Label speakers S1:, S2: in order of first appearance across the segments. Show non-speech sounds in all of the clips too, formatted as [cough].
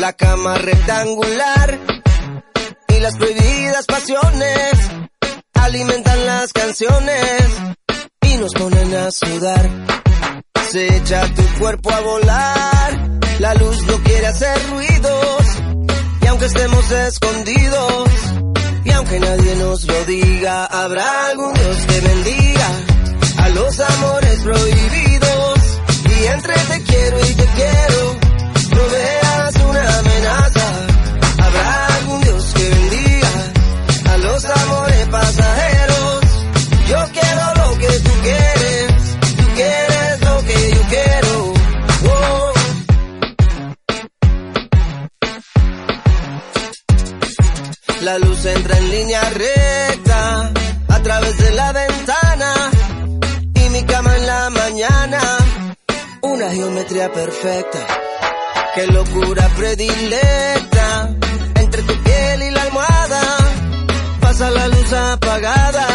S1: la cama rectangular y las prohibidas pasiones alimentan las canciones y nos ponen a sudar. Se echa tu cuerpo a volar, la luz no quiere hacer ruidos y aunque estemos escondidos y aunque nadie nos lo diga, habrá algún Dios que bendiga a los amores prohibidos y entre te quiero y te quiero no veas una amenaza. Habrá algún Dios que bendiga a los amores pasajeros. Yo quiero lo que tú quieres, tú quieres lo que yo quiero. La luz entra en línea recta a través de la ventana y mi cama en la mañana. Una geometría perfecta Qué locura predilecta entre tu piel y la almohada. Pasa la luz apagada,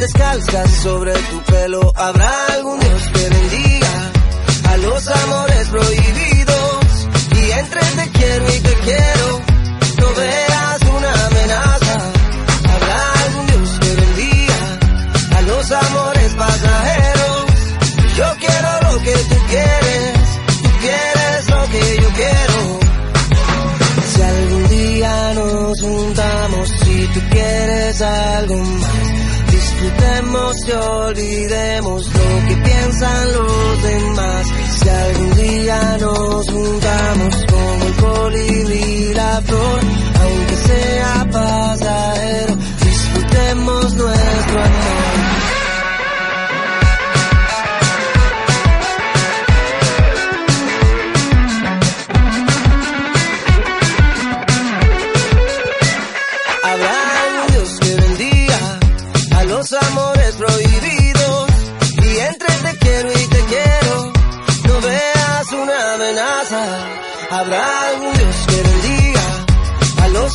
S1: descalza sobre tu pelo. Habrá algún Dios que bendiga a los amores prohibidos. Y entre te quiero y te quiero, no veas nos juntamos, si tú quieres algo más, disfrutemos y olvidemos lo que piensan los demás. Si algún día nos juntamos como el colibrí la flor, aunque sea pasajero, disfrutemos nuestro amor.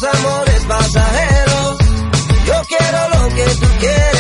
S1: Amores pasajeros. Yo quiero lo que tú quieres,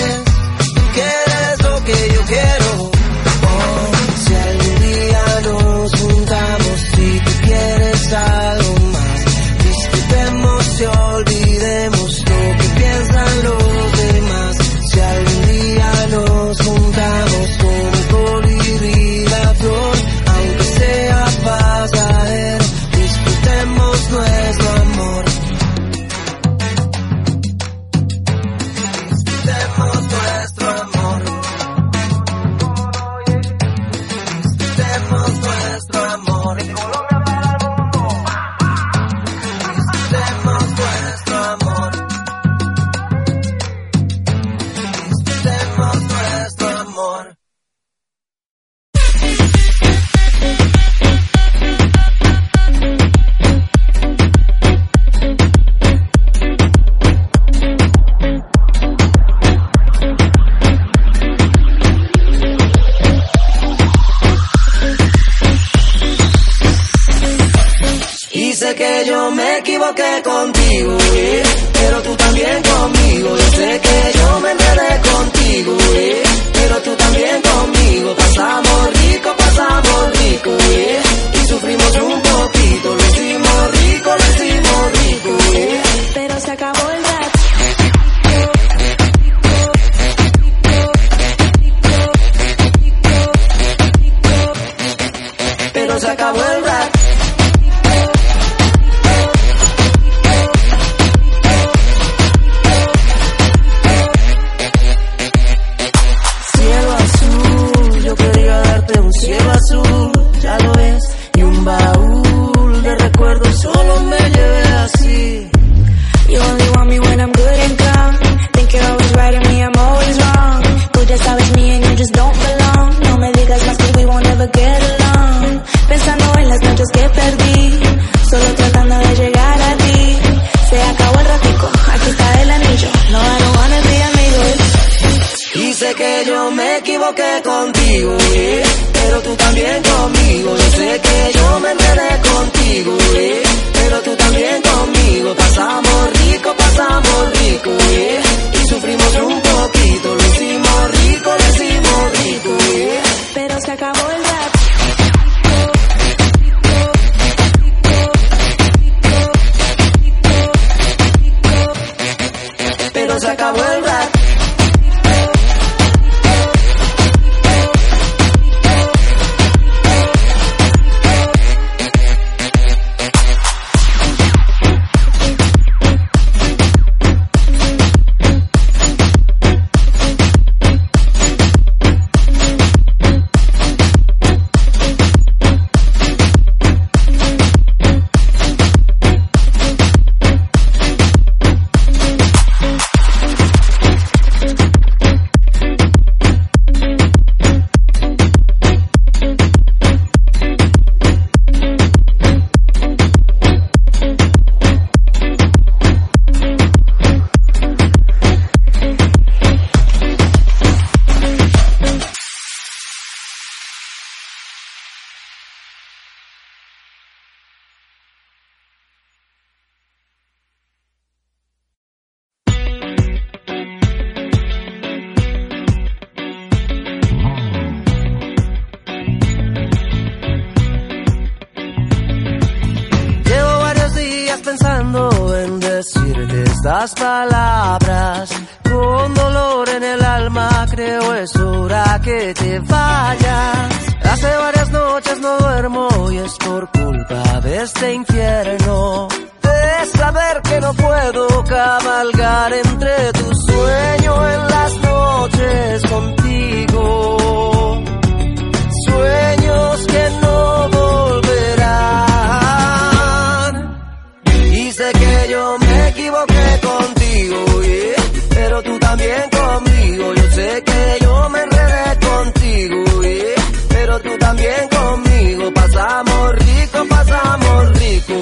S1: Rico, pasamos rico,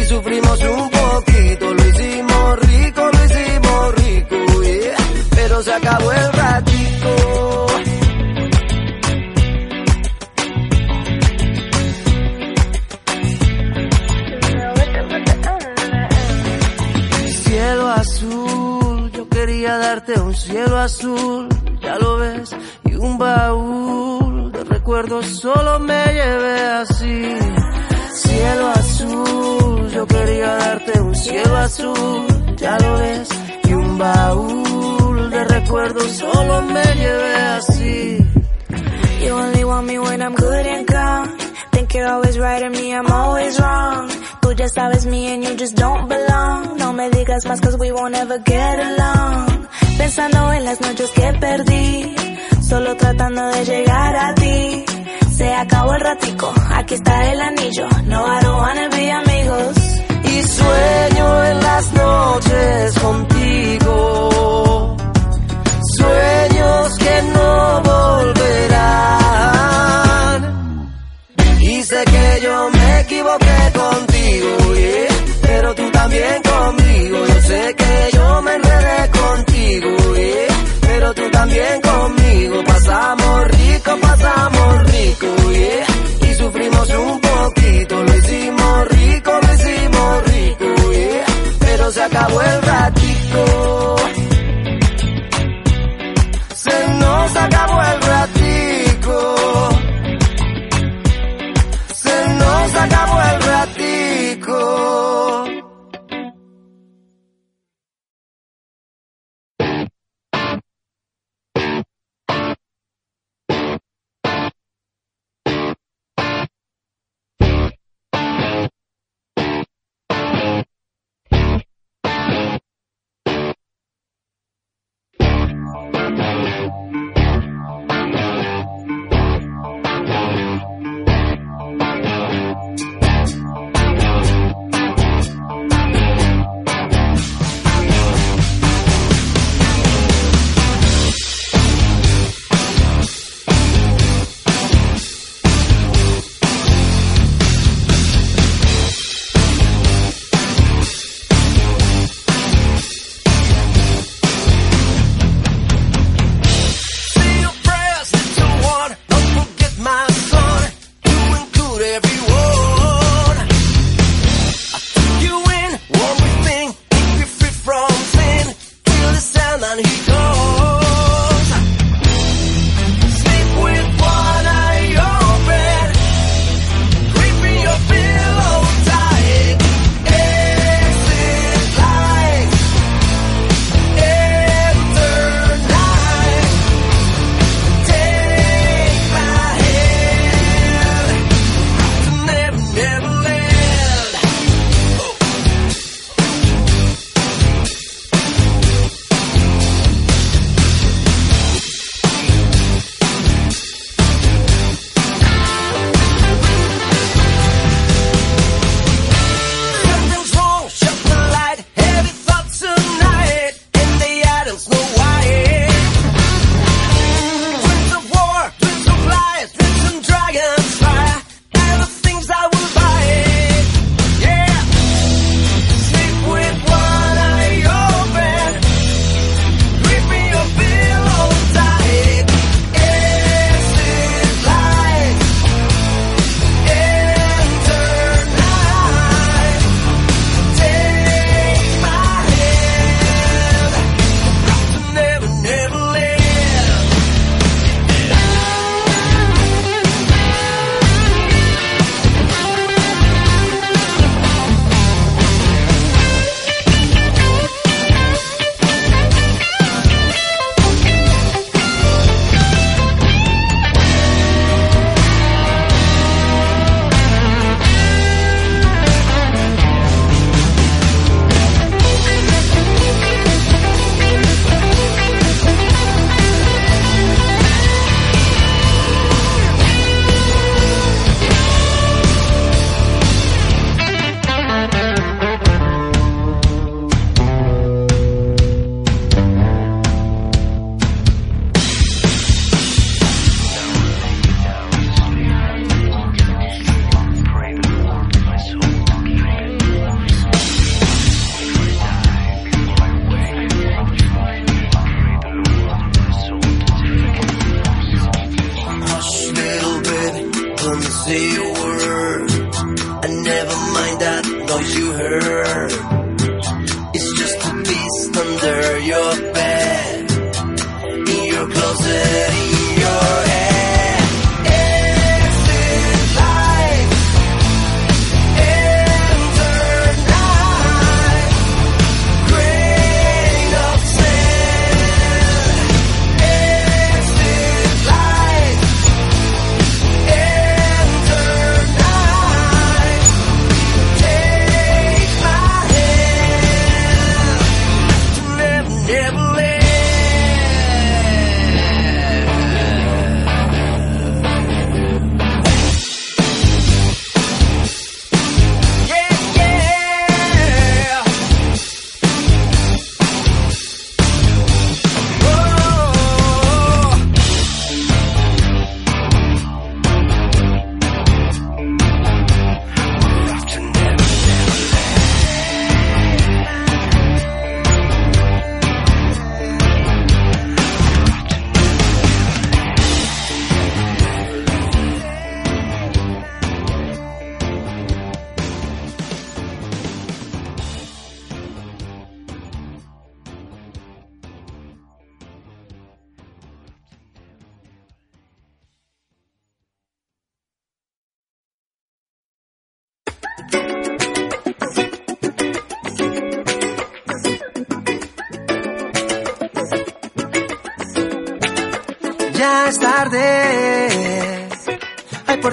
S1: y sufrimos un poquito. Lo hicimos rico, lo hicimos rico,
S2: pero se acabó el
S1: ratito. Cielo azul, yo quería darte un cielo azul, ya lo ves, y un baúl de recuerdos solo me llevé así. Cielo azul, yo quería darte un cielo azul, ya lo ves, y un baúl de recuerdos solo me llevé así.
S2: You only want me when I'm good and calm. Think you're always right and me, I'm always wrong. Tú ya sabes me and you just don't belong. No me digas más cause we won't ever get along. Pensando en las noches que perdí. Solo tratando de llegar a ti. Se acabó el ratico, aquí está el anillo. No, I don't wanna be amigos.
S1: y sueño en las noches contigo. Sueños que no volverán. Y sé que yo me equivoqué contigo, pero tú también conmigo. Yo sé que también conmigo. Pasamos rico, pasamos rico, yeah, y sufrimos un poquito. Lo hicimos rico, lo hicimos rico, yeah, pero se acabó el ratico. Se nos acabó el ratico. Se nos acabó el ratico.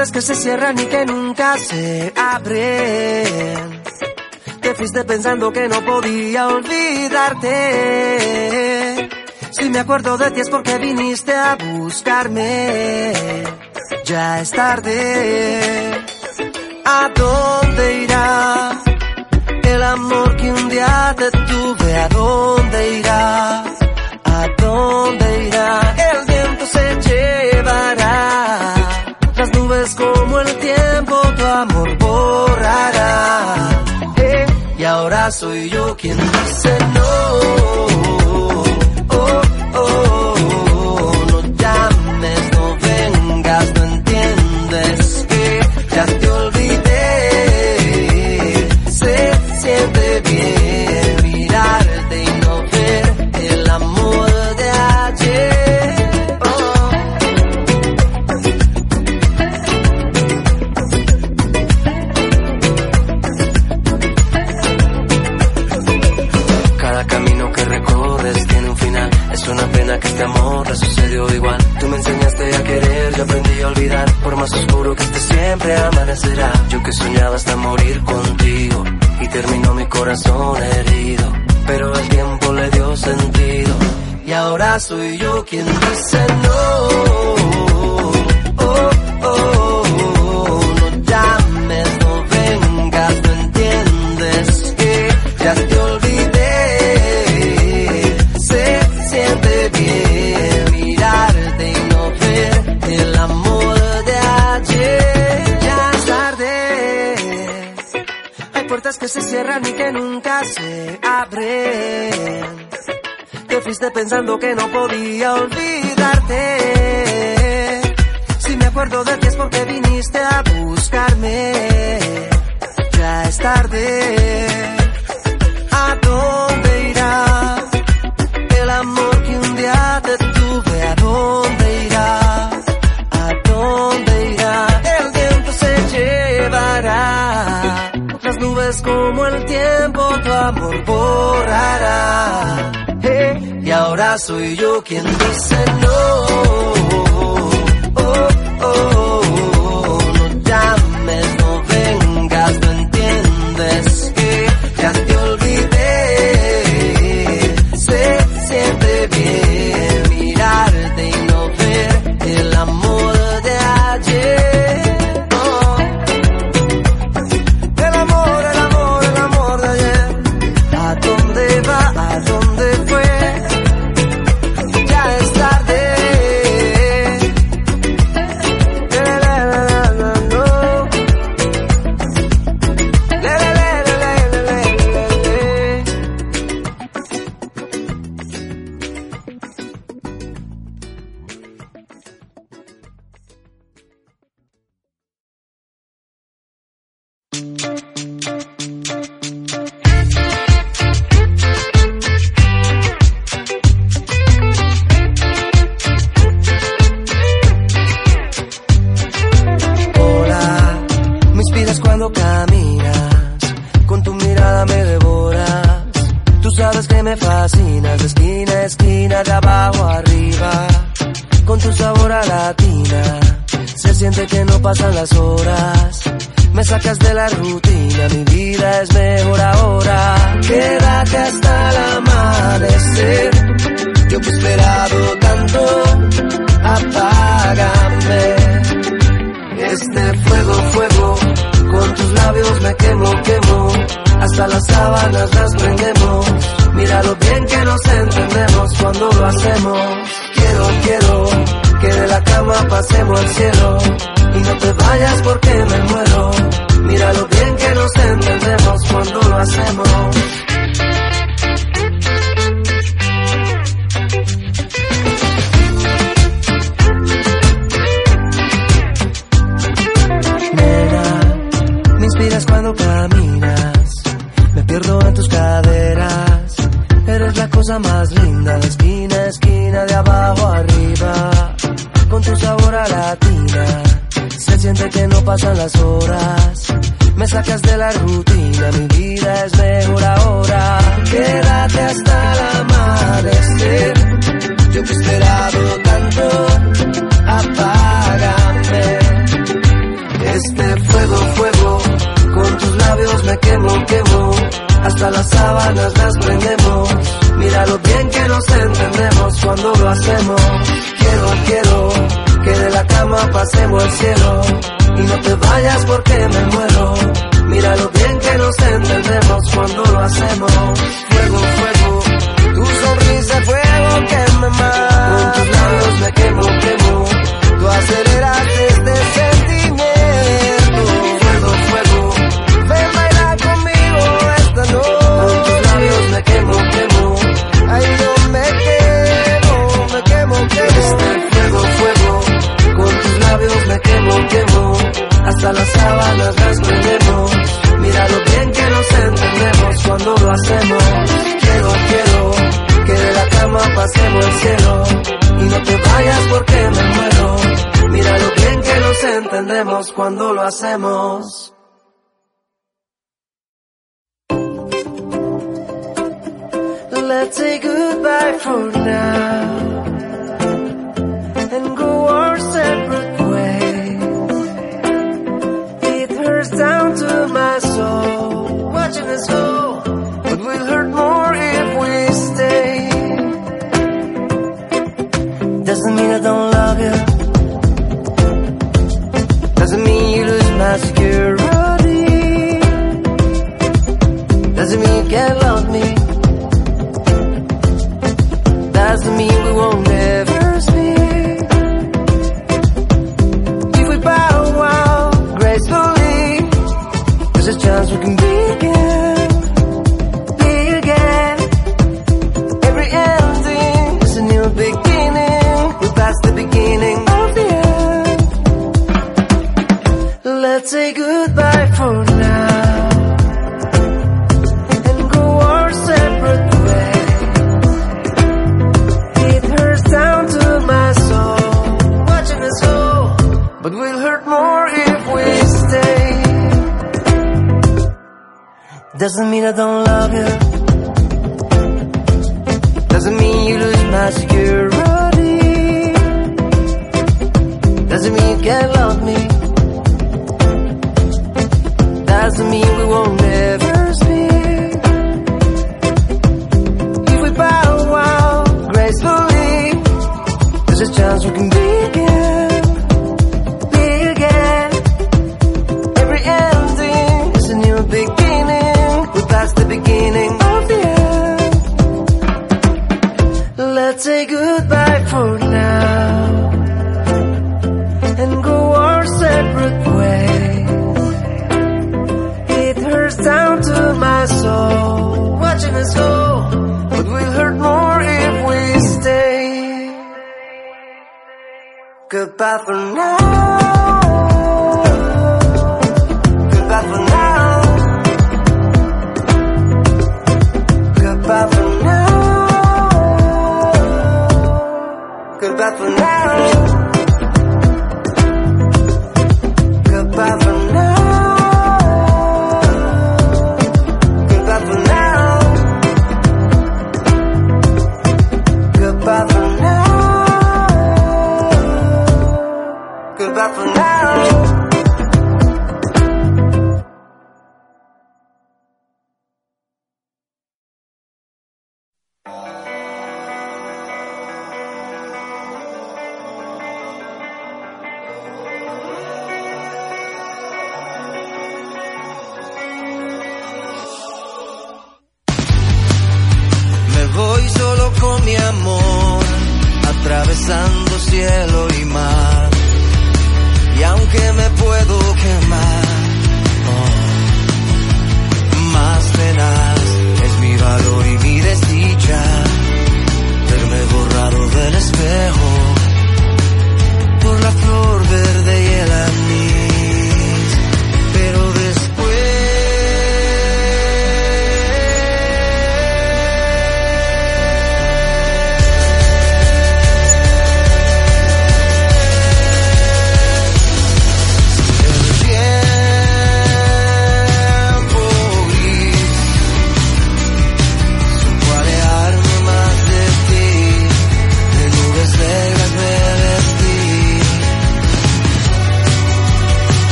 S1: Puertas que se cierran y que nunca se abren. Te fuiste pensando que no podía olvidarte. Si me acuerdo de ti es porque viniste a buscarme. Ya es tarde. ¿A dónde irá el amor que un día te tuve? ¿A dónde irá? ¿A dónde irá? El viento se llevará soy yo quien dice no. Más oscuro que esté, siempre amanecerá. Yo que soñaba hasta morir contigo. Y terminó mi corazón herido. Pero el tiempo le dio sentido. Y ahora soy yo quien dice no. Te fuiste pensando que no podía olvidarte. Si me acuerdo de ti es porque viniste a buscarme. Ya es tarde. ¿A dónde irá el amor que un día te tuve? ¿A dónde irá? ¿A dónde irá? El viento se llevará las nubes como el tiempo tu amor soy yo quien dice no.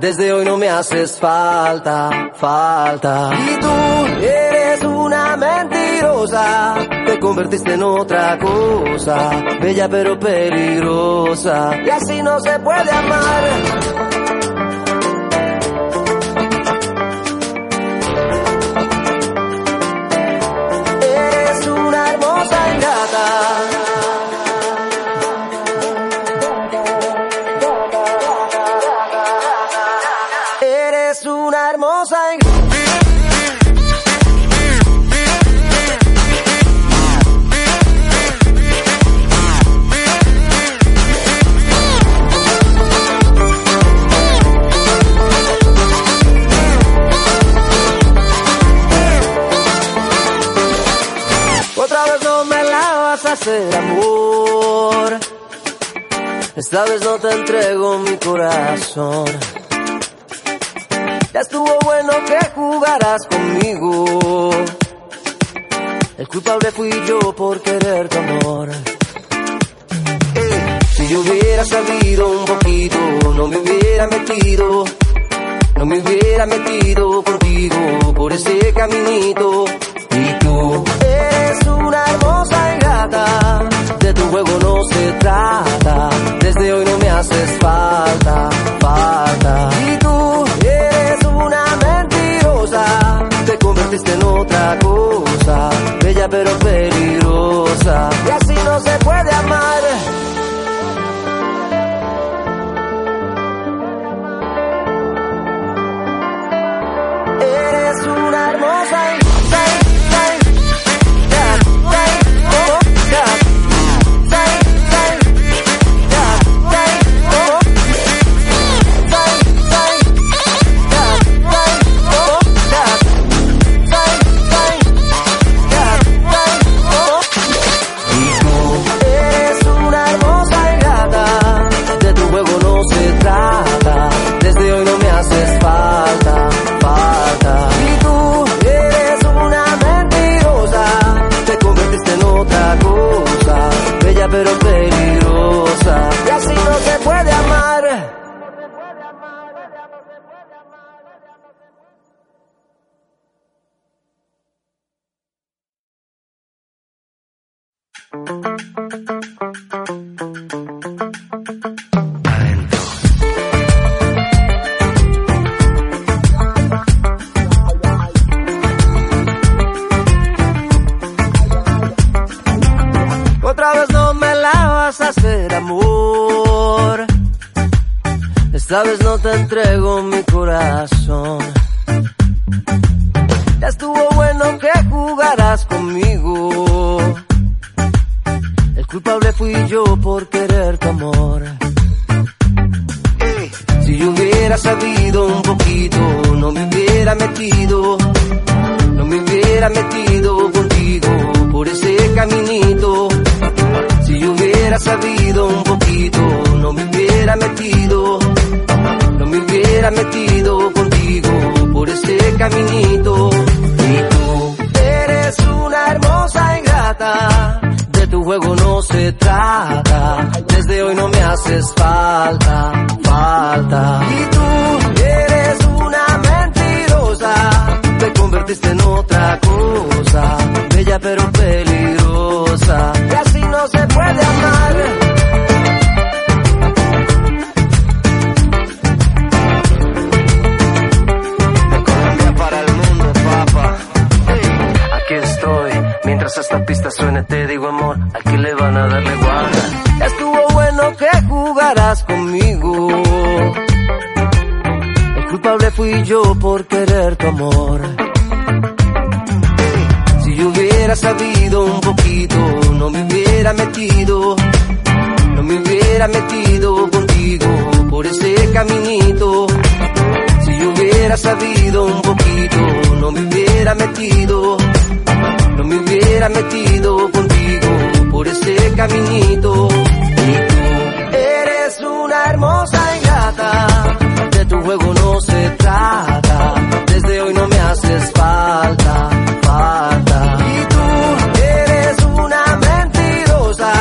S1: Desde hoy no me haces falta, falta. Y tú eres una mentirosa. Te convertiste en otra cosa. Bella pero peligrosa. Y así no se puede amar. hacer amor. Esta vez no te entrego mi corazón. Ya estuvo bueno que jugaras conmigo. El culpable fui yo por querer tu amor. Eh, si yo hubiera sabido un poquito, no me hubiera metido. No me hubiera metido contigo por ese caminito. Y tú eres una hermosa de tu juego no se trata, desde hoy no me haces falta, falta. Y tú eres una mentirosa, te convertiste en otra cosa, bella pero peligrosa, y así no se puede amar. Sabes, no te entrego mi corazón. Ya estuvo bueno que jugaras conmigo. El culpable fui yo por querer tu amor. Si yo hubiera sabido un poquito, no me hubiera metido, no me hubiera metido contigo por ese caminito. Si yo hubiera sabido un poquito, no me hubiera metido hubiera metido contigo por ese caminito. Y tú eres una hermosa ingrata, de tu juego no se trata. Desde hoy no me haces falta, falta. Y tú eres una mentirosa, te convertiste en otra cosa, bella pero peligrosa. Esta pista suene, te digo amor, aquí le van a darle guarda. Estuvo bueno que jugaras conmigo. El culpable fui yo por querer tu amor. Si yo hubiera sabido un poquito, no me hubiera metido, no me hubiera metido contigo por ese caminito. Si yo hubiera sabido un poquito, no me hubiera metido me hubiera metido contigo por ese caminito. Y tú eres una hermosa ingrata, de tu juego no se trata, desde hoy no me haces falta, falta. Y tú eres una mentirosa,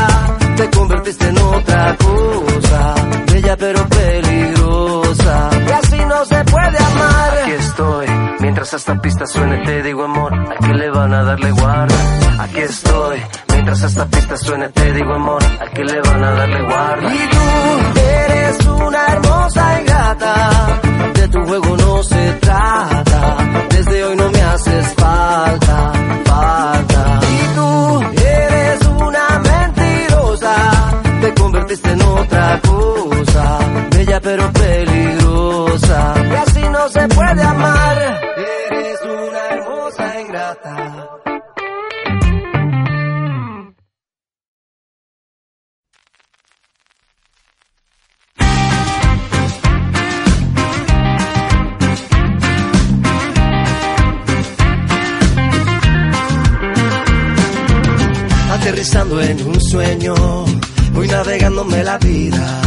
S1: te convertiste en otra cosa, bella pero peligrosa, y así no se puede amar. Aquí estoy Mientras esta pista suene te digo amor, ¿a quién le van a darle guarda? Aquí estoy. Mientras esta pista suene te digo amor, ¿a quién le van a darle guarda? Y tú eres una hermosa ingrata, de tu juego no se trata. Desde hoy no me haces falta, falta. Y tú eres una mentirosa, te convertiste en otra cosa, bella pero peligrosa. Y así no se puede amar. Aterrizando en un sueño, voy navegándome la vida.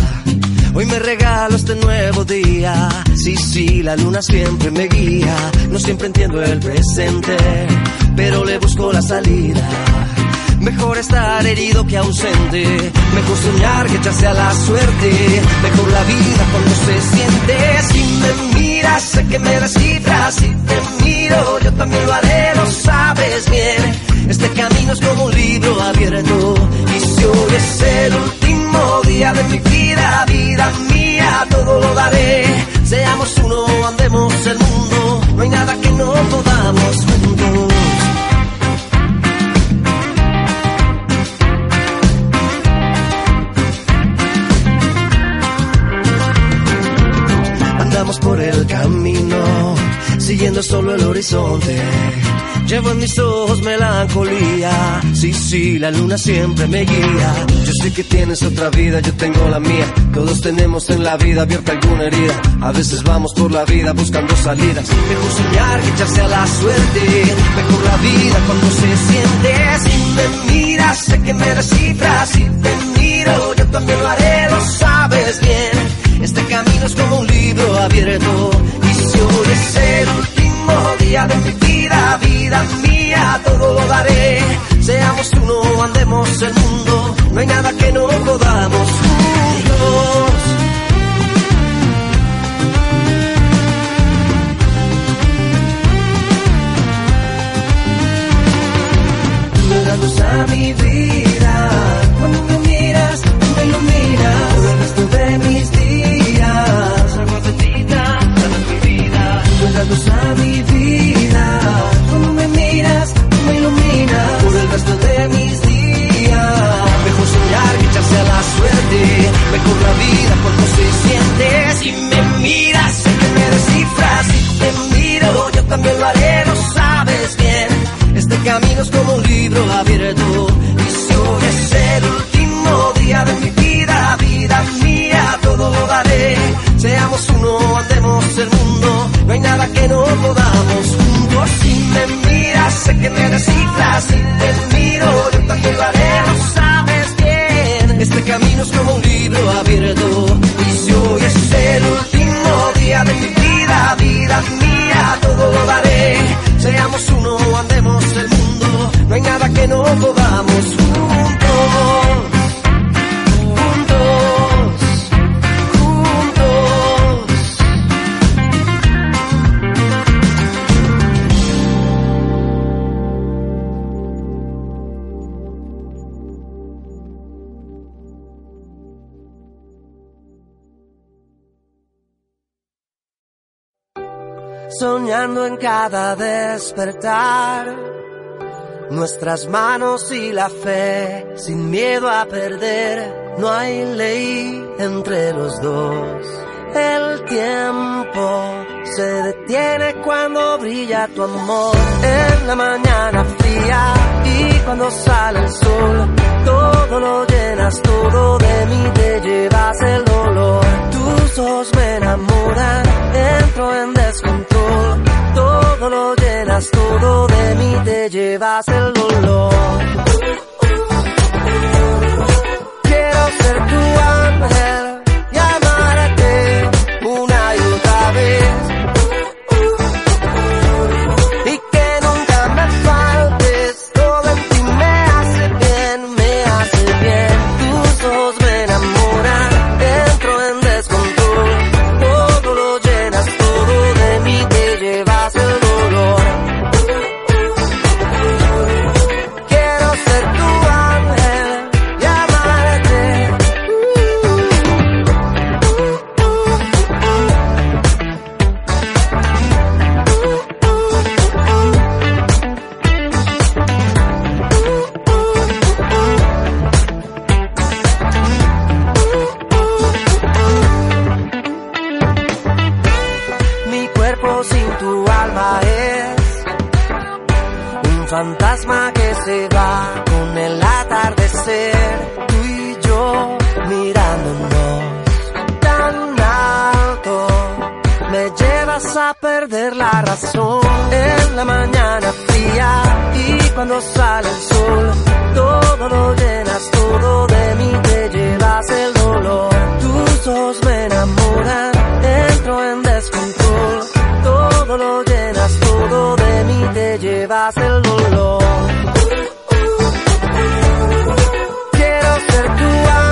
S1: Hoy me regalo este nuevo día. Sí, sí, la luna siempre me guía. No siempre entiendo el presente, pero le busco la salida. Mejor estar herido que ausente. Mejor soñar que echarse a la suerte. Mejor la vida cuando se siente. Si me miras, sé que me descifras. Si te miro, yo también lo haré, lo sabes bien. Este camino es como un libro abierto y es el último día de mi vida, vida mía, todo lo daré. Seamos uno, andemos el mundo, no hay nada que no podamos juntos. Andamos por el camino, siguiendo solo el horizonte Llevo en mis ojos melancolía. Sí, sí, la luna siempre me guía. Yo sé que tienes otra vida, yo tengo la mía. Todos tenemos en la vida abierta alguna herida. A veces vamos por la vida buscando salidas. Mejor soñar que echarse a la suerte. Mejor la vida cuando se siente. Si me miras, sé que me descifras. Si te miro, yo también lo haré, lo sabes bien. Este camino es como un libro abierto. Y si hoy el último día de mi vida, vida mía, todo lo daré. Seamos uno, andemos el mundo. No hay nada que no podamos juntos. Tú a mi vida. Cada despertar. Nuestras manos y la fe, sin miedo a perder, no hay ley entre los dos. El tiempo se detiene cuando brilla tu amor en la mañana fría y cuando sale el sol. Todo lo llenas, todo de mí te llevas el dolor. Tus ojos me enamoran, entro en descontrol. Todo lo llenas, todo de mí te llevas el dolor. Quiero ser tu ángel perder la razón en la mañana fría y cuando sale el sol. Todo lo llenas, todo de mí te llevas el dolor. Tus ojos me enamoran, entro en descontrol. Todo lo llenas, todo de mí te llevas el dolor. Quiero ser tu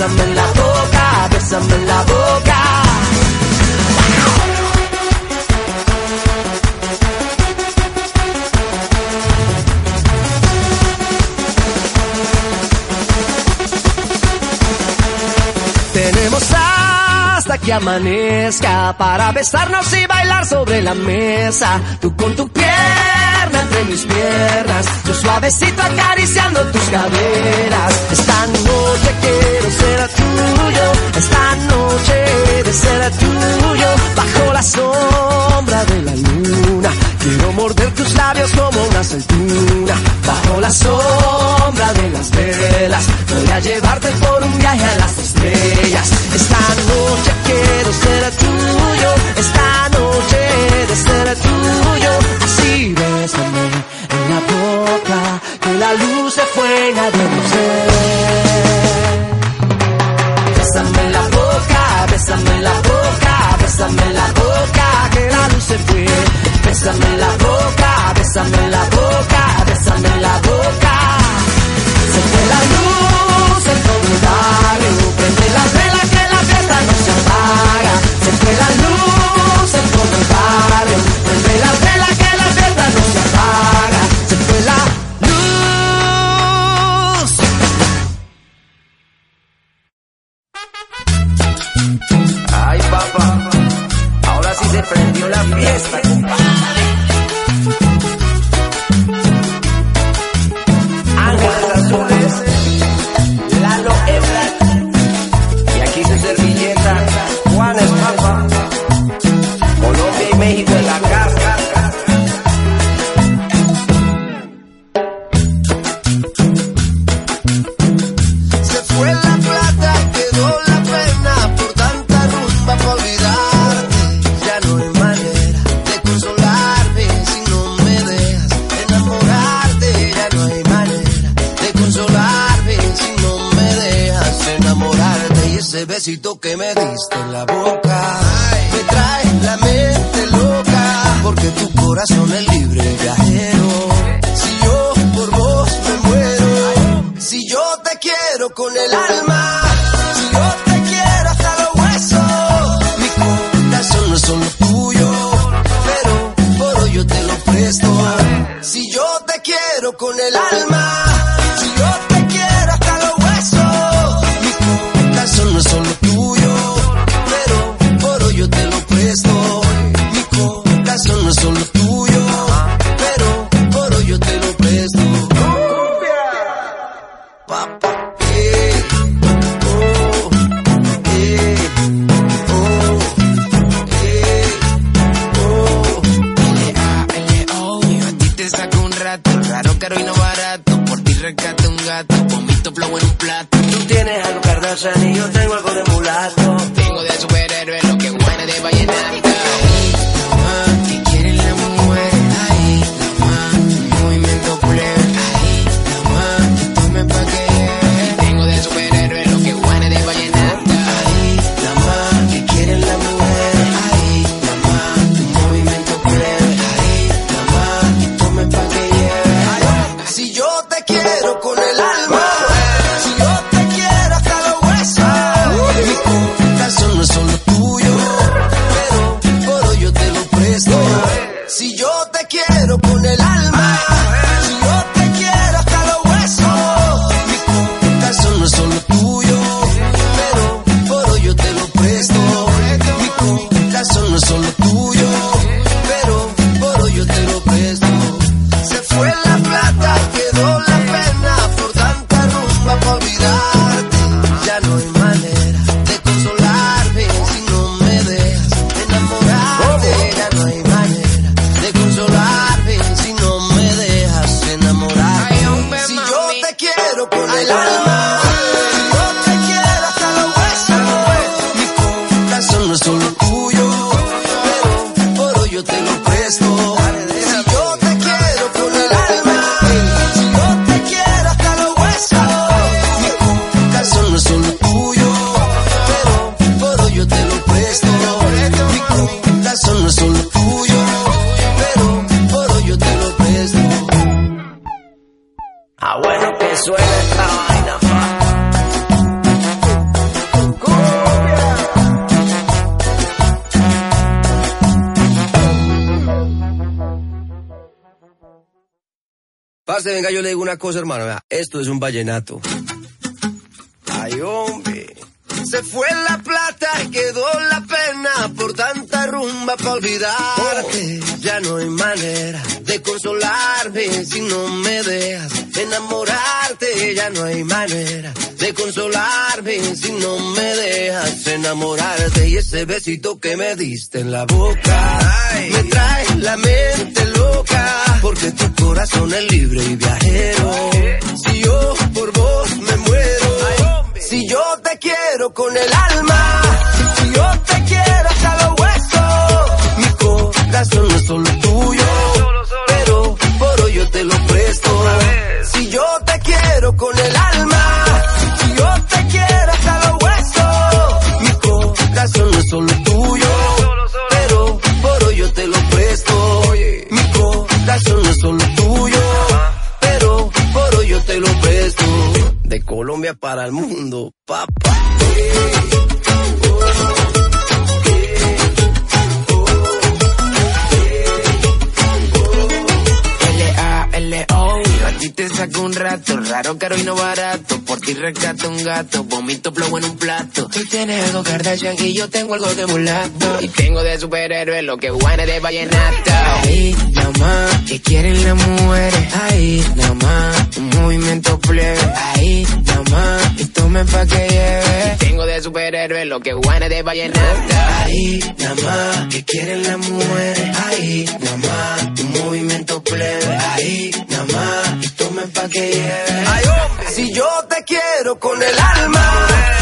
S1: bésame en la boca, bésame en la boca. Tenemos hasta que amanezca para besarnos y bailar sobre la mesa, tú con tu piel mis piernas, yo suavecito acariciando tus caderas. Esta noche quiero ser tuyo, esta noche de ser tuyo, bajo la sombra de la luna. Quiero morder tus labios como una aceituna, bajo la sombra de las velas. Voy a llevarte por un viaje a las estrellas. Esta noche quiero ser tuyo, esta noche de ser tuyo. Así bésame la luz se fue, nadie lo sé. Bésame la boca, bésame la boca, bésame la boca, que la luz se fue. Bésame la boca, bésame la boca. una cosa, hermano. Esto es un vallenato. Ay, hombre. Se fue la plata y quedó la pena por tanta rumba para olvidarte. Oh. Ya no hay manera de consolarme si no me dejas enamorarte. Ya no hay manera de consolarme si no me dejas enamorarte. Y ese besito que me diste en la boca corazones libres y viajeros. Si yo por vos me muero, si yo te quiero con el alma.
S3: y rescata un gato. Vomito plomo en un plato. Tú tienes algo Kardashian y yo tengo algo de mulato. Y tengo de superhéroe lo que guane de vallenato. Ahí, nada más, que quieren las mujeres. Ahí, nada más, un movimiento plebe. Ahí, nada más, y tomen pa' que lleve. Y tengo de superhéroe lo que guane de vallenato. Ahí, nada más, que quieren las mujeres. Ahí, nada más, un movimiento plebe. Ahí,
S1: nada más. Si yo te quiero con el alma.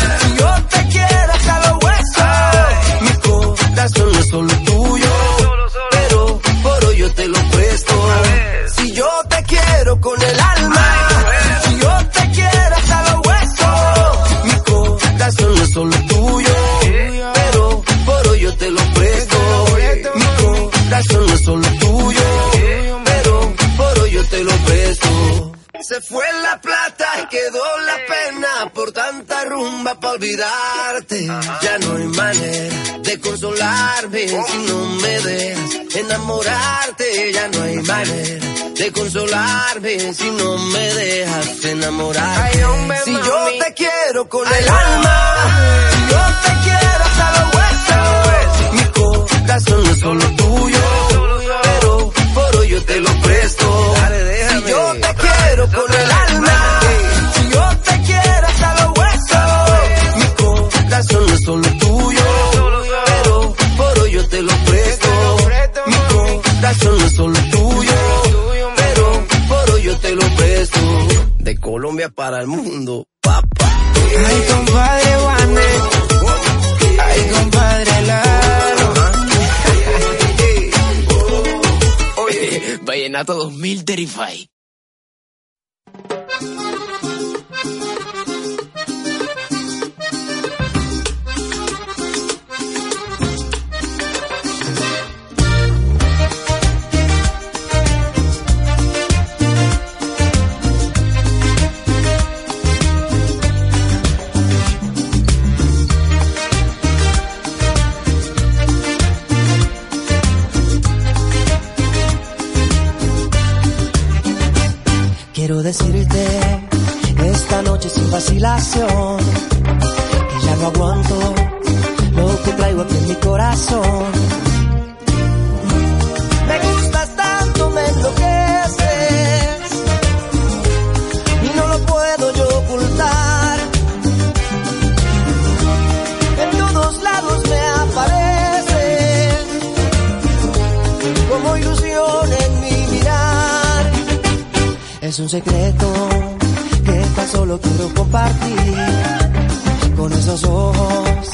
S1: olvidarte. Ya no hay manera de consolarme si no me dejas enamorarte. Ya no hay manera de consolarme si no me dejas enamorar. Si yo te quiero con el alma, si yo te quiero hasta los huesos, mi corazón no es solo tuyo, pero por hoy yo te lo presto. Colombia para el mundo, papá.
S3: Ay, compadre Juanes. Ay, compadre Lalo. [laughs] Vallenato 2000 Terrify.
S1: Quiero decirte esta noche sin vacilación que ya no aguanto lo que traigo aquí en mi corazón. Es un secreto que tan solo quiero compartir con esos ojos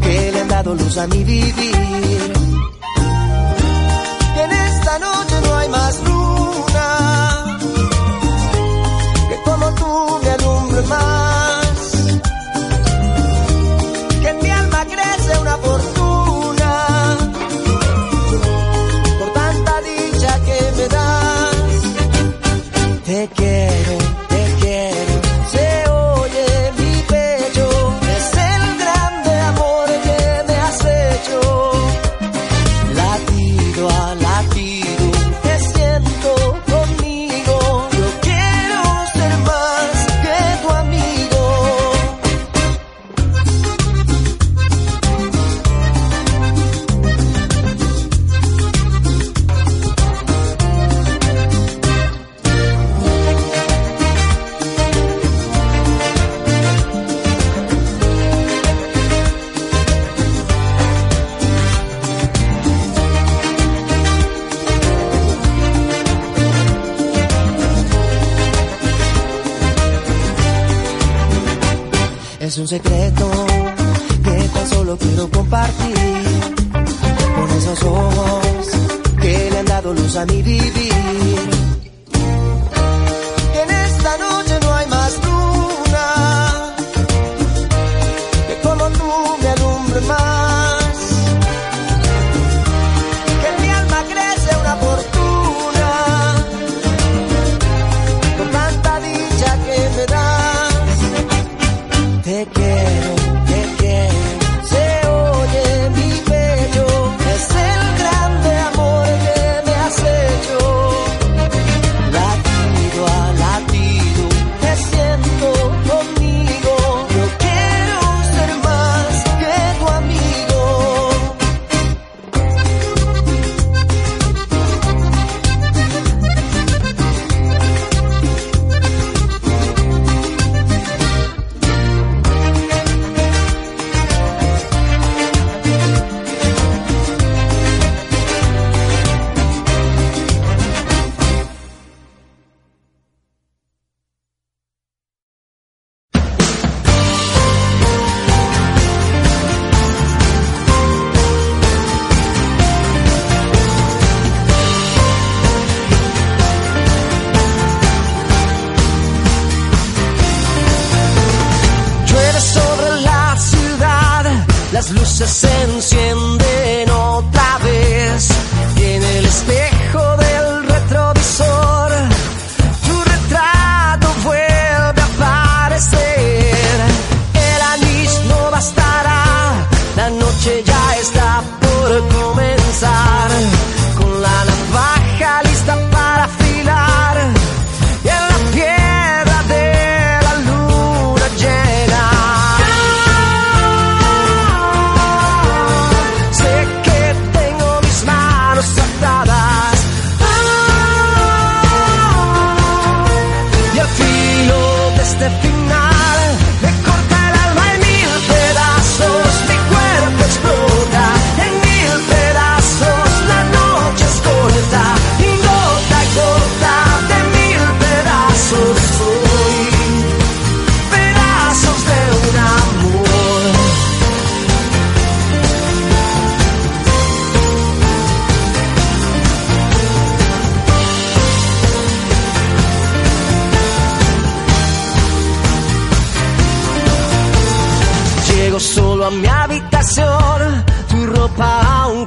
S1: que le han dado luz a mi vivir. Que en esta noche no hay más luna que como tú me alumbre más.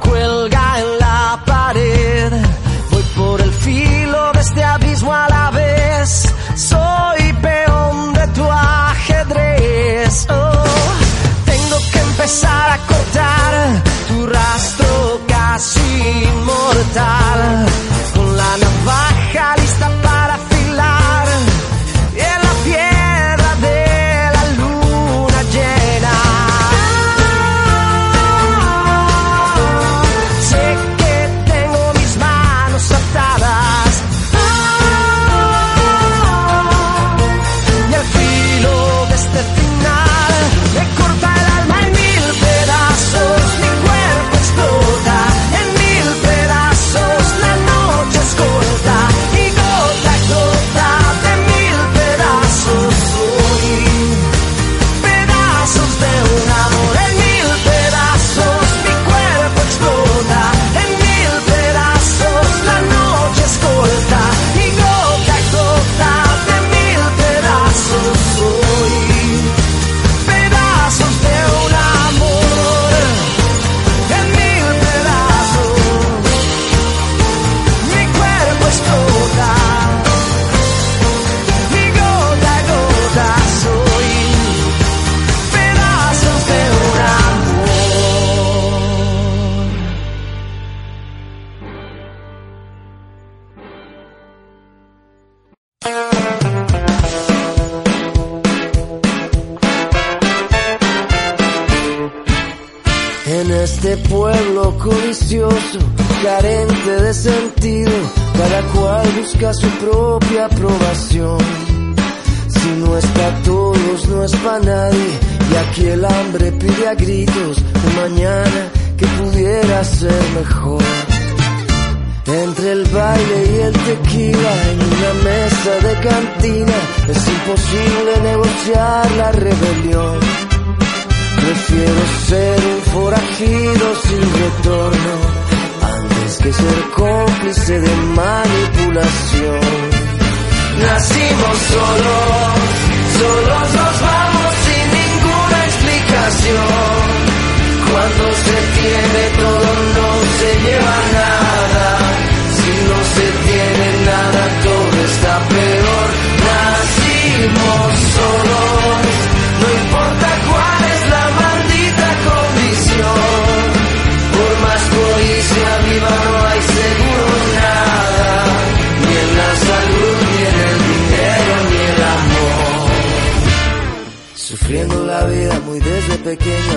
S1: cuelga en la pared. Voy por el filo de este abismo a la vez. Soy peón de tu ajedrez. Oh, tengo que empezar a cortar tu rastro casi inmortal.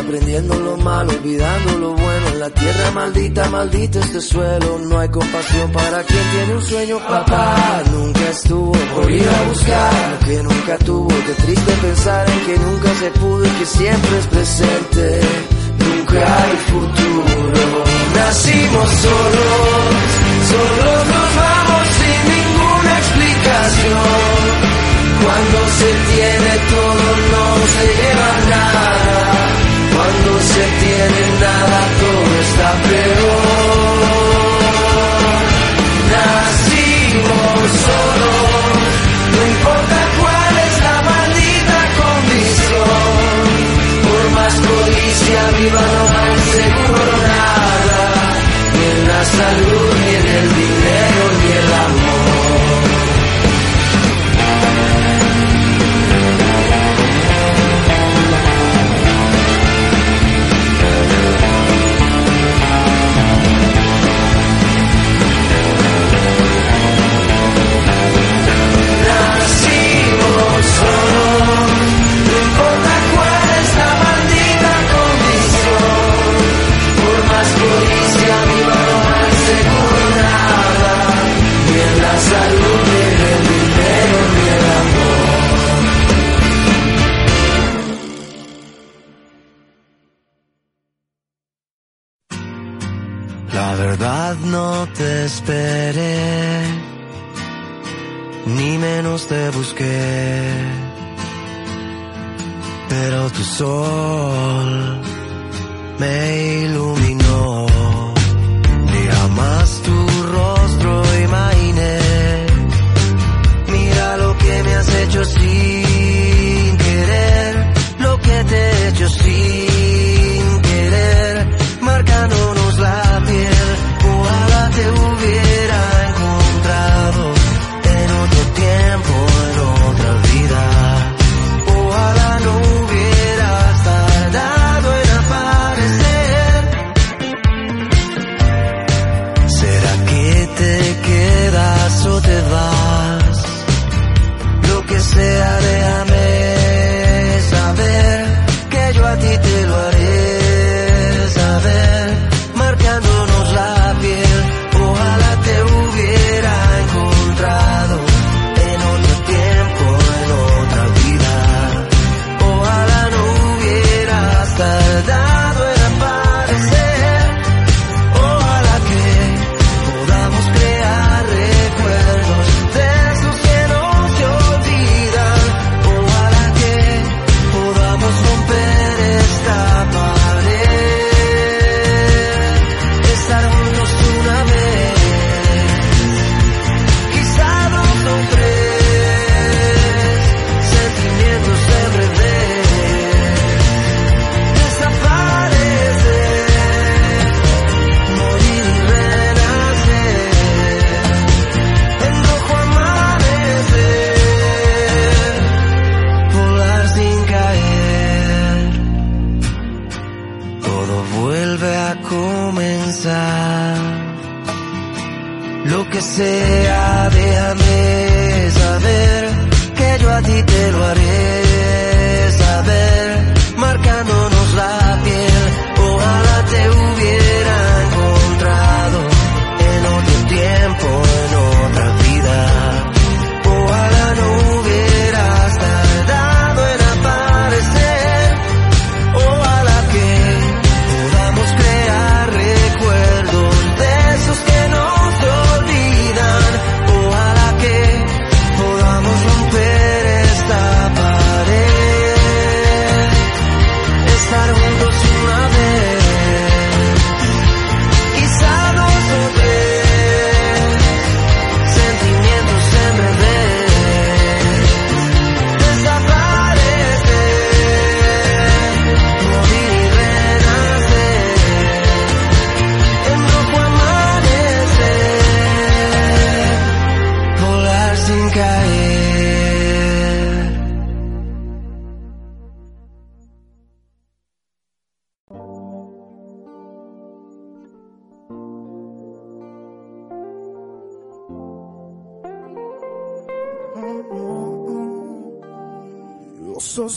S1: aprendiendo lo malo, olvidando lo bueno. En la tierra maldita, maldito este suelo. No hay compasión para quien tiene un sueño, papá. Nunca estuvo por ir a buscar lo que nunca tuvo. Qué triste pensar en que nunca se pudo y que siempre es presente. Nunca hay futuro. Nacimos solos, solos nos vamos sin ninguna explicación. Cuando se tiene todo salud. esperé, ni menos te busqué, pero tu sol me iluminó.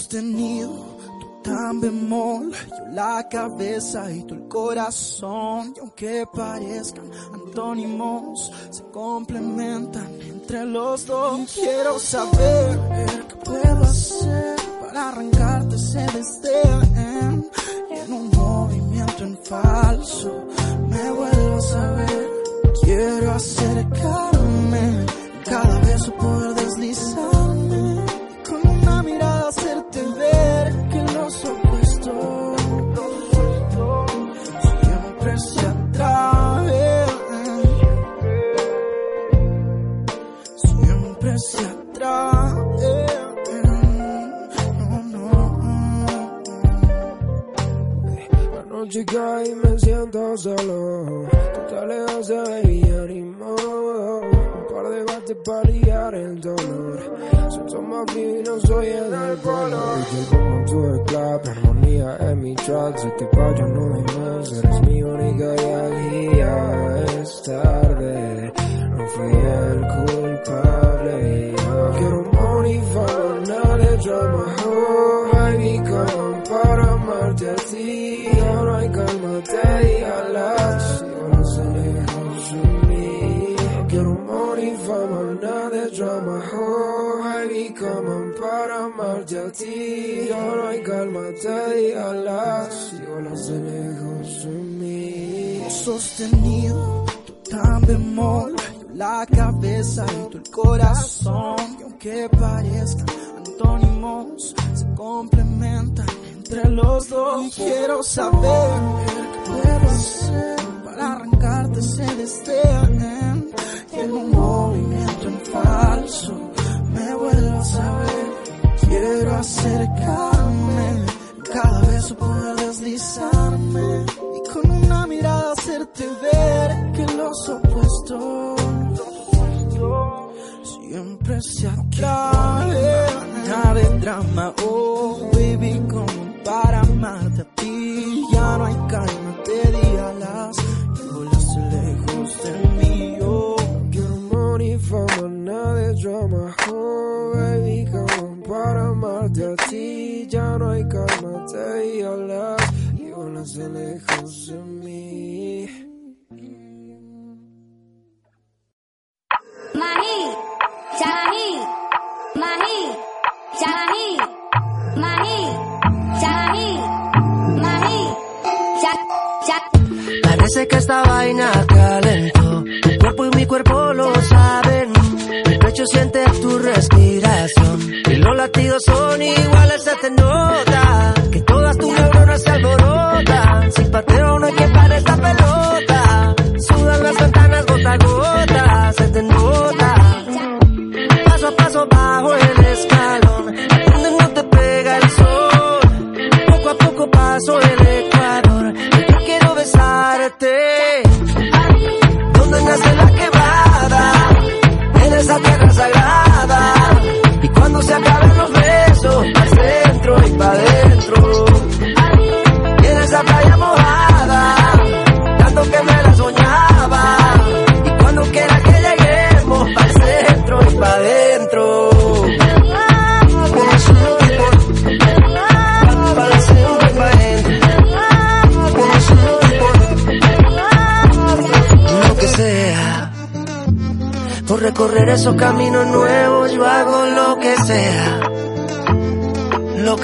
S4: Sostenido, tú tan bemol, yo la cabeza y tú el corazón. Y aunque parezcan antónimos, se complementan entre los dos. Quiero saber qué puedo hacer para arrancarte ese desdén. Y en un movimiento en falso, me vuelvo a saber. Quiero acercarme, cada beso poder deslizarme. Con una mirada que los opuestos siempre se atraen. Siempre se atraen. No, no.
S5: La noche cae y me siento solo. Tú te alejas de y. Par de bates para el dolor. Si toma vino, soy el alcohol. Y yo como tú el club, armonía en mi track. Si te fallo no hay más, eres mi única guía. Es tarde, no fui el culpable. Quiero money, fama, nada de drama. Oh, baby, come de drama. Come on, para amarte a ti. Ya no hay calma, te di alas. Yo no sé lejos de mí.
S4: sostenido, tú tan bemol, yo la cabeza y tú el corazón. Y aunque parezcan antónimos, se complementan entre los dos. Quiero saber qué puedo hacer para arrancarte ese desdén. Y en un movimiento en falso, me vuelvo a saber. Quiero acercarme, cada beso poder deslizarme y con una mirada hacerte ver que los opuestos siempre se atraen. Nada de drama, oh baby, como
S6: I
S1: know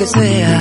S1: que sea.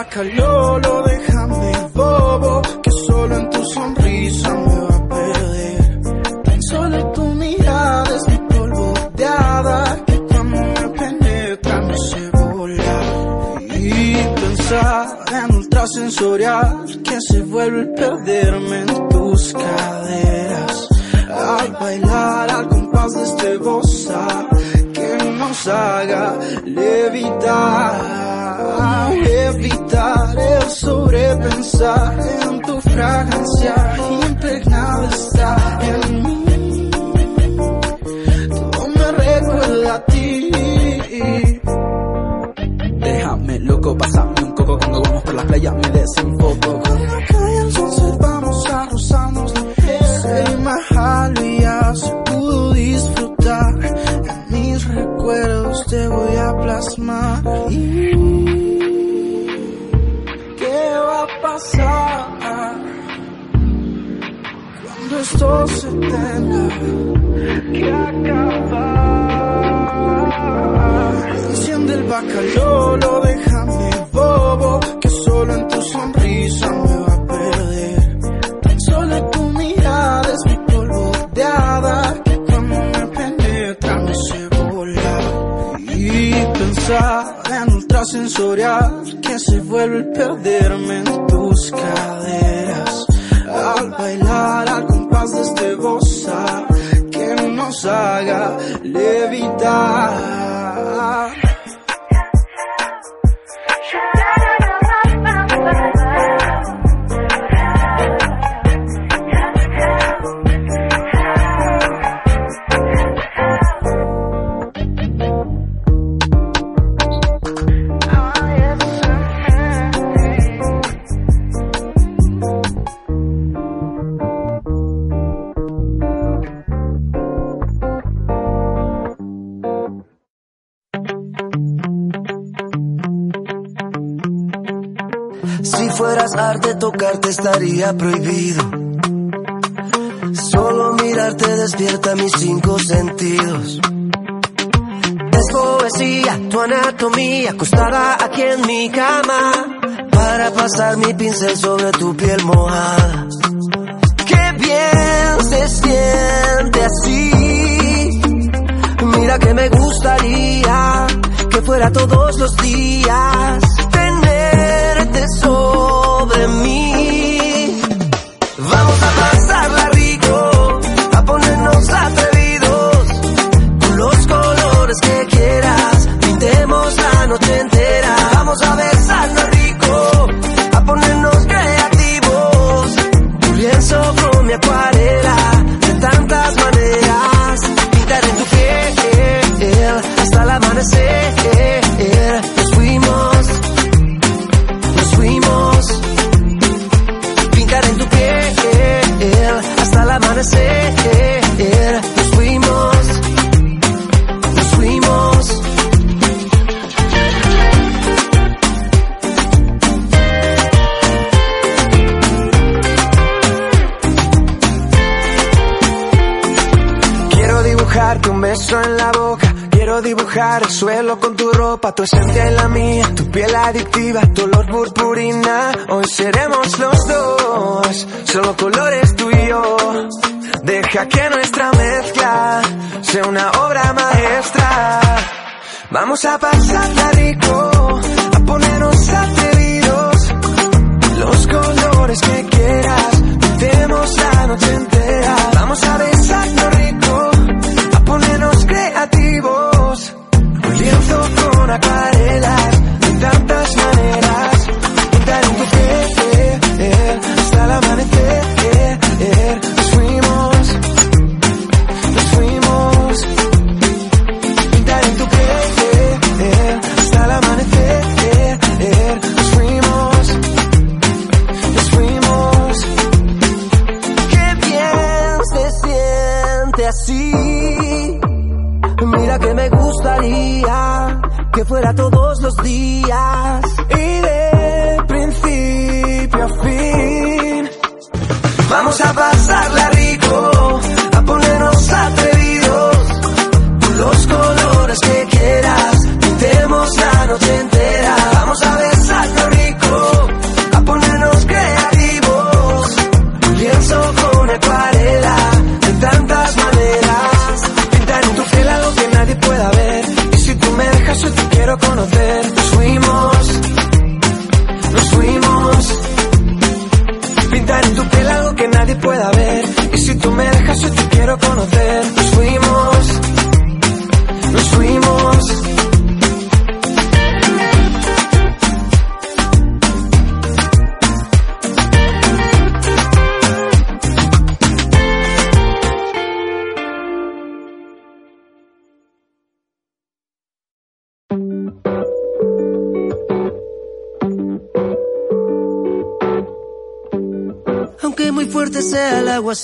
S1: like I know prohibido. Solo mirarte despierta mis cinco sentidos. Es poesía tu anatomía acostada aquí en mi cama. Para pasar mi pincel sobre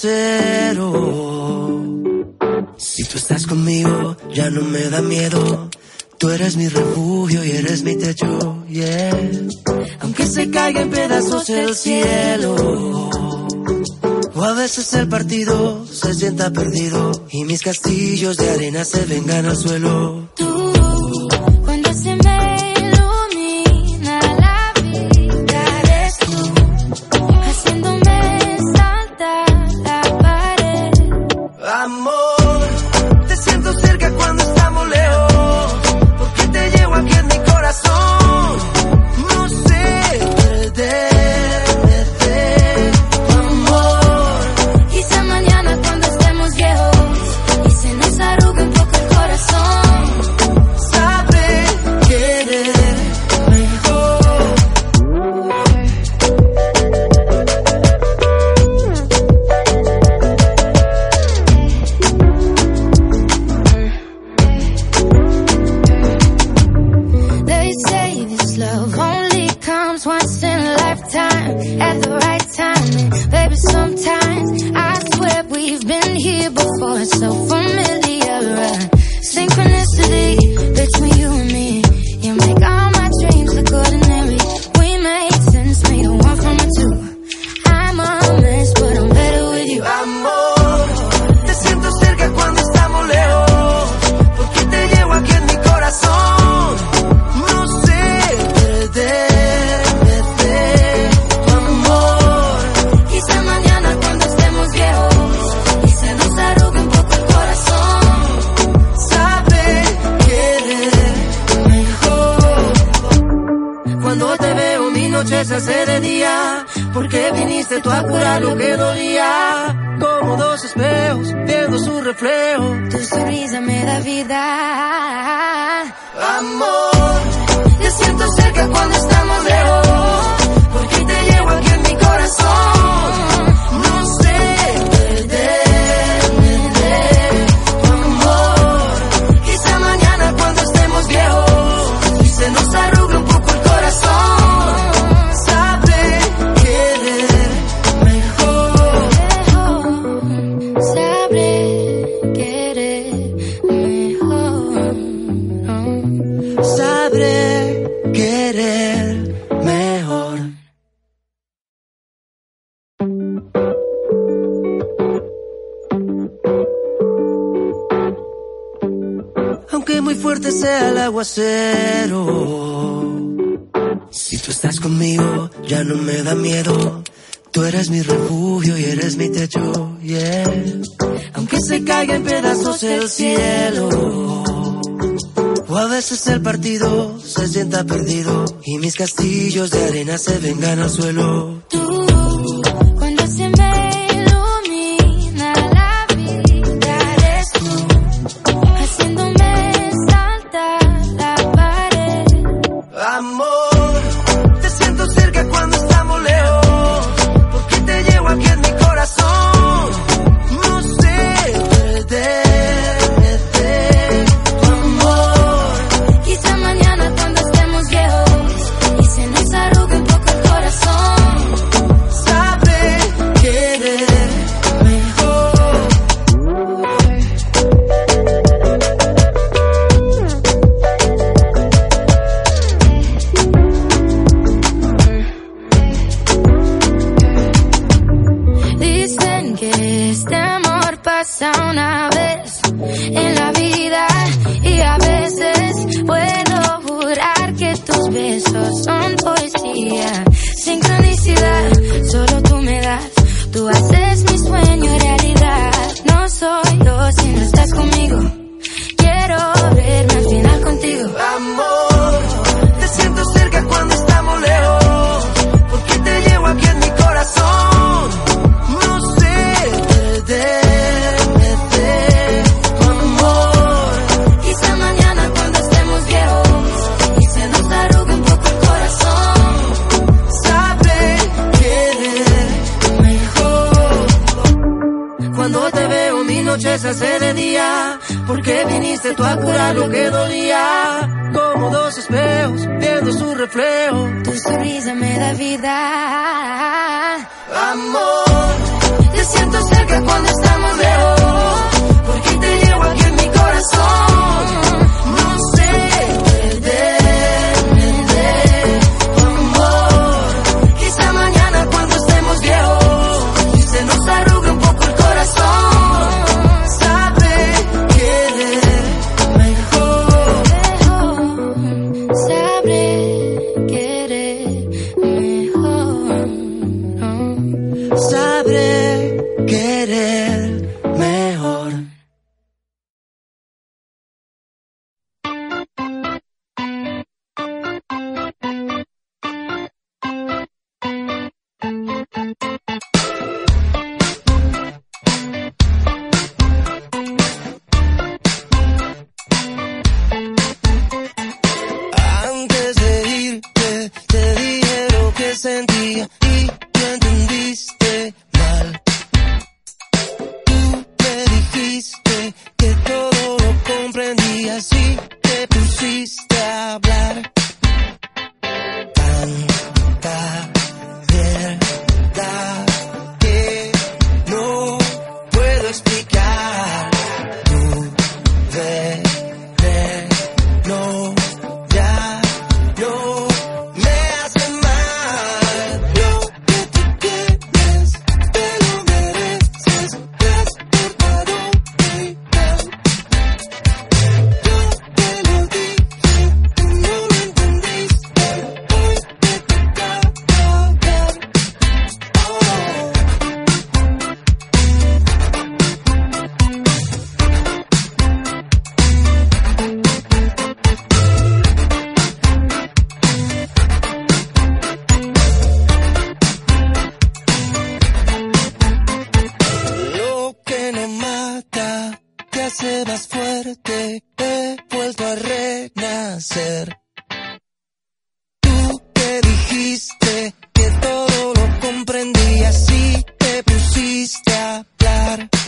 S7: cero. Si tú
S1: estás conmigo, ya no me da miedo. Tú eres mi refugio y eres mi techo, yeah. Aunque se caiga en pedazos el cielo. O a veces el partido se sienta perdido y mis castillos de arena se vengan al suelo. Vengan al suelo. Hablar. Oh,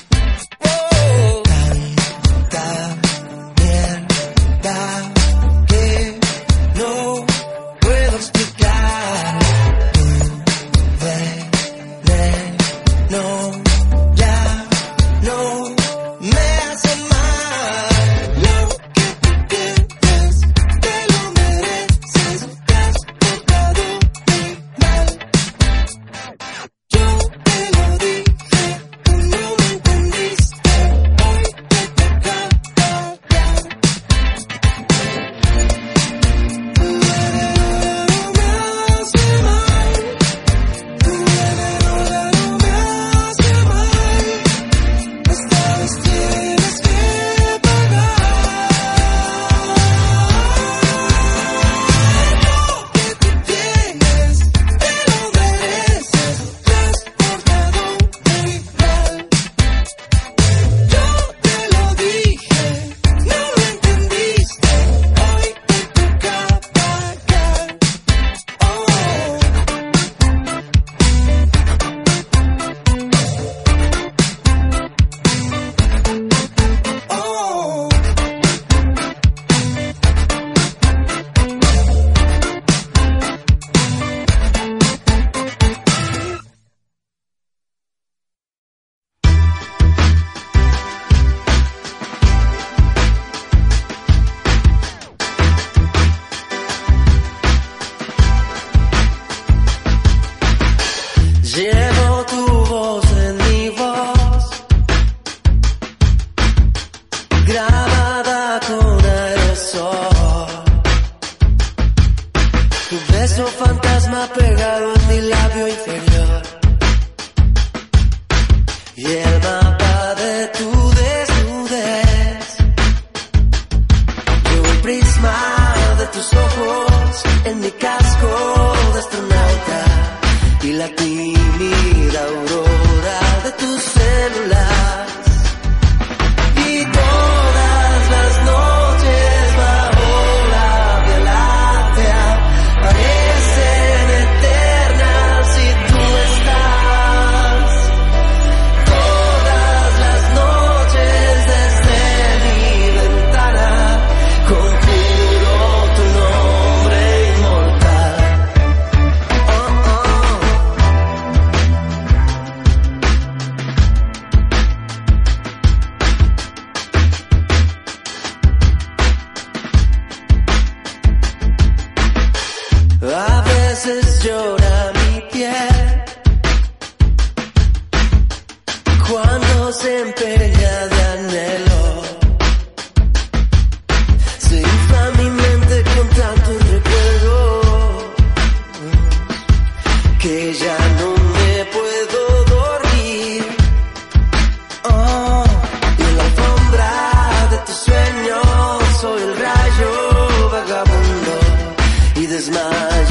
S1: y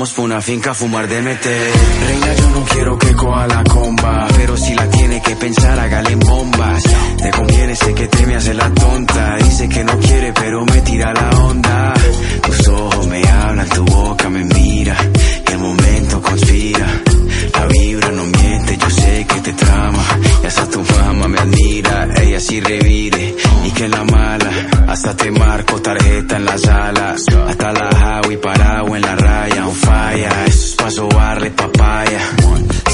S1: Por
S8: una finca a fumar meter. Reina, yo no quiero que coja la comba. Pero si la tiene que pensar, hágale bombas. Te conviene, sé que te me hace la tonta. Dice que no quiere, pero me tira la onda. Tus ojos me hablan, tu boca me mira. El momento conspira. La vibra no miente, yo sé que te trama. Y hasta tu fama me admira. Ella sí revire. Y que la mala. Hasta te marco tarjeta en la sala. Hasta la Javi parado en la raya. On fire. Eso es pa' sobarle papaya.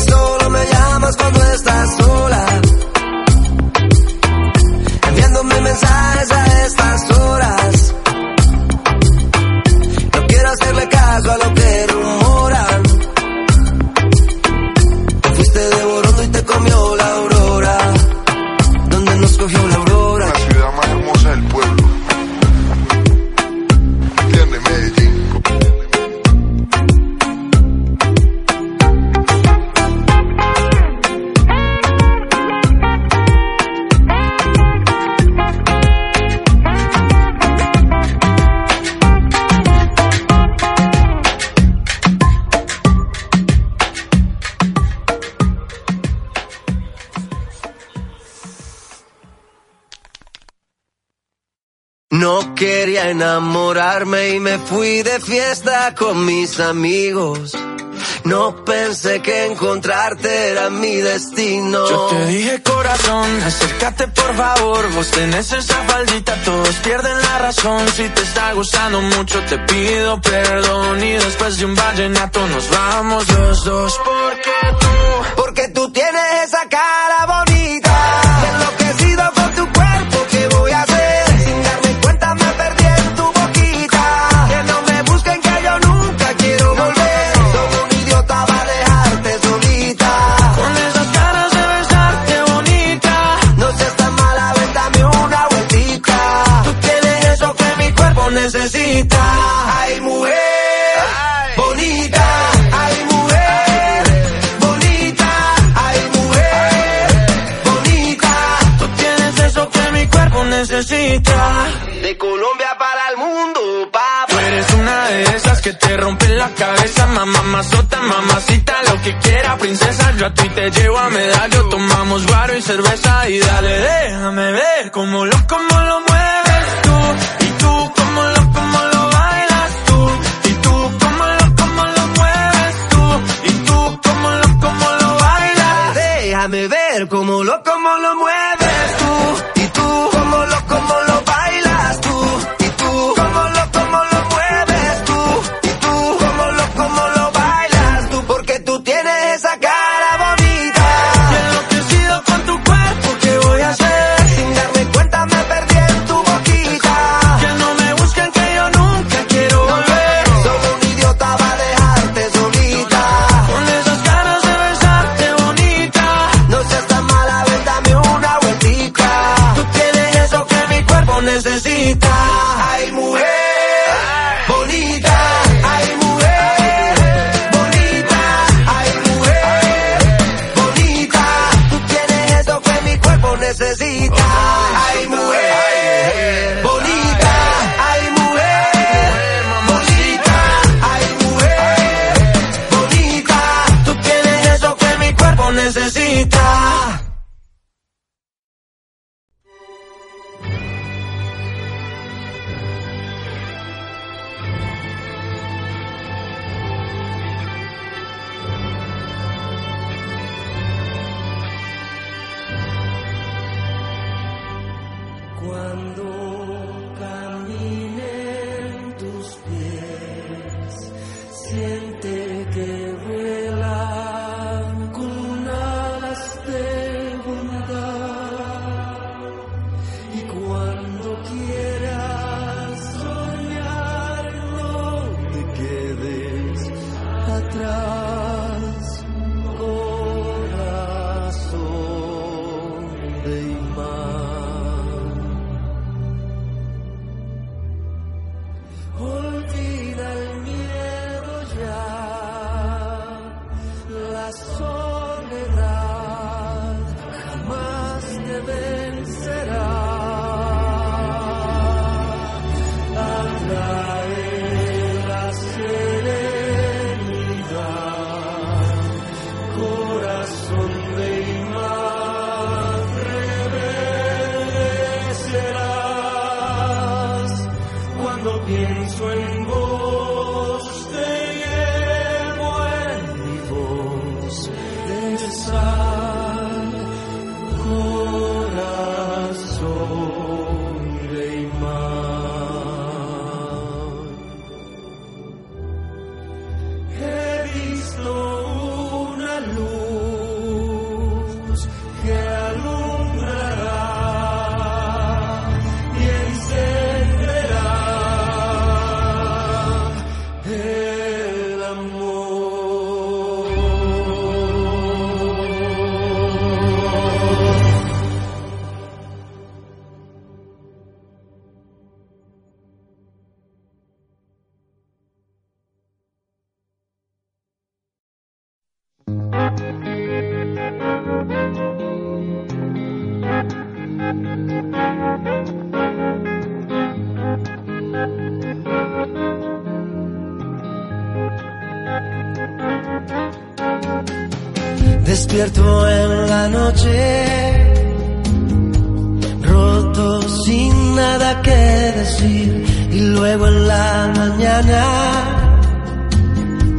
S1: Solo me llamas cuando estás sola. Enviándome mensajes a estas horas. No quiero hacerle caso a lo que quería enamorarme y me fui de fiesta con mis amigos. No pensé que encontrarte era mi destino.
S9: Yo te dije corazón, acércate por favor, vos tenés esa faldita, todos pierden la razón, si te está gustando mucho te pido perdón y después de un vallenato nos vamos los dos, porque tú,
S1: Porque tú tienes esa cara
S9: De
S1: Colombia para el mundo, papá.
S9: Tú eres una de esas que te rompen la cabeza, mamá, mazota, mamacita, lo que quiera, princesa. Yo a ti te llevo a medallo, tomamos guaro y cerveza y dale, déjame ver cómo lo, cómo lo mueves tú. Y tú, cómo lo, cómo lo bailas tú. Y tú, cómo lo, cómo lo mueves tú. Y tú, cómo lo, cómo lo bailas.
S1: Déjame ver cómo lo, cómo lo mueves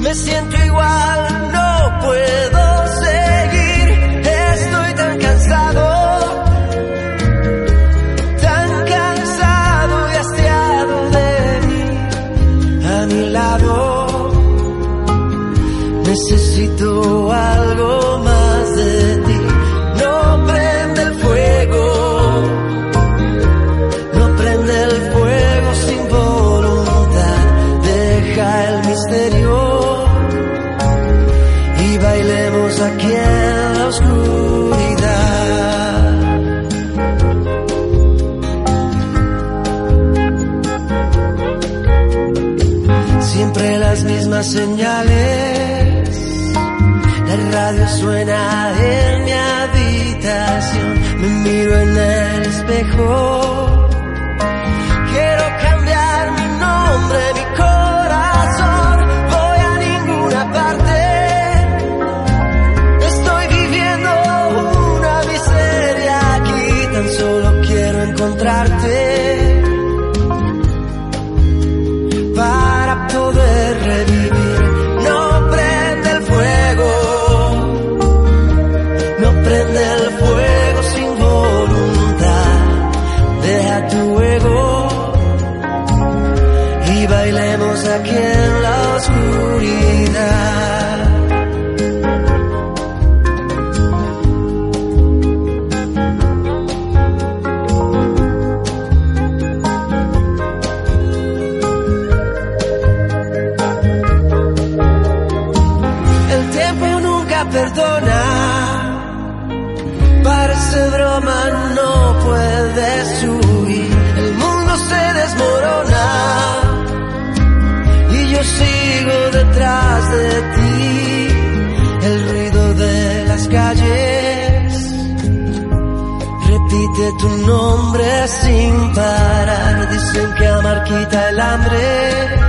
S1: me siento igual. Oh. de tu nombre sin parar. Dicen que amar quita el hambre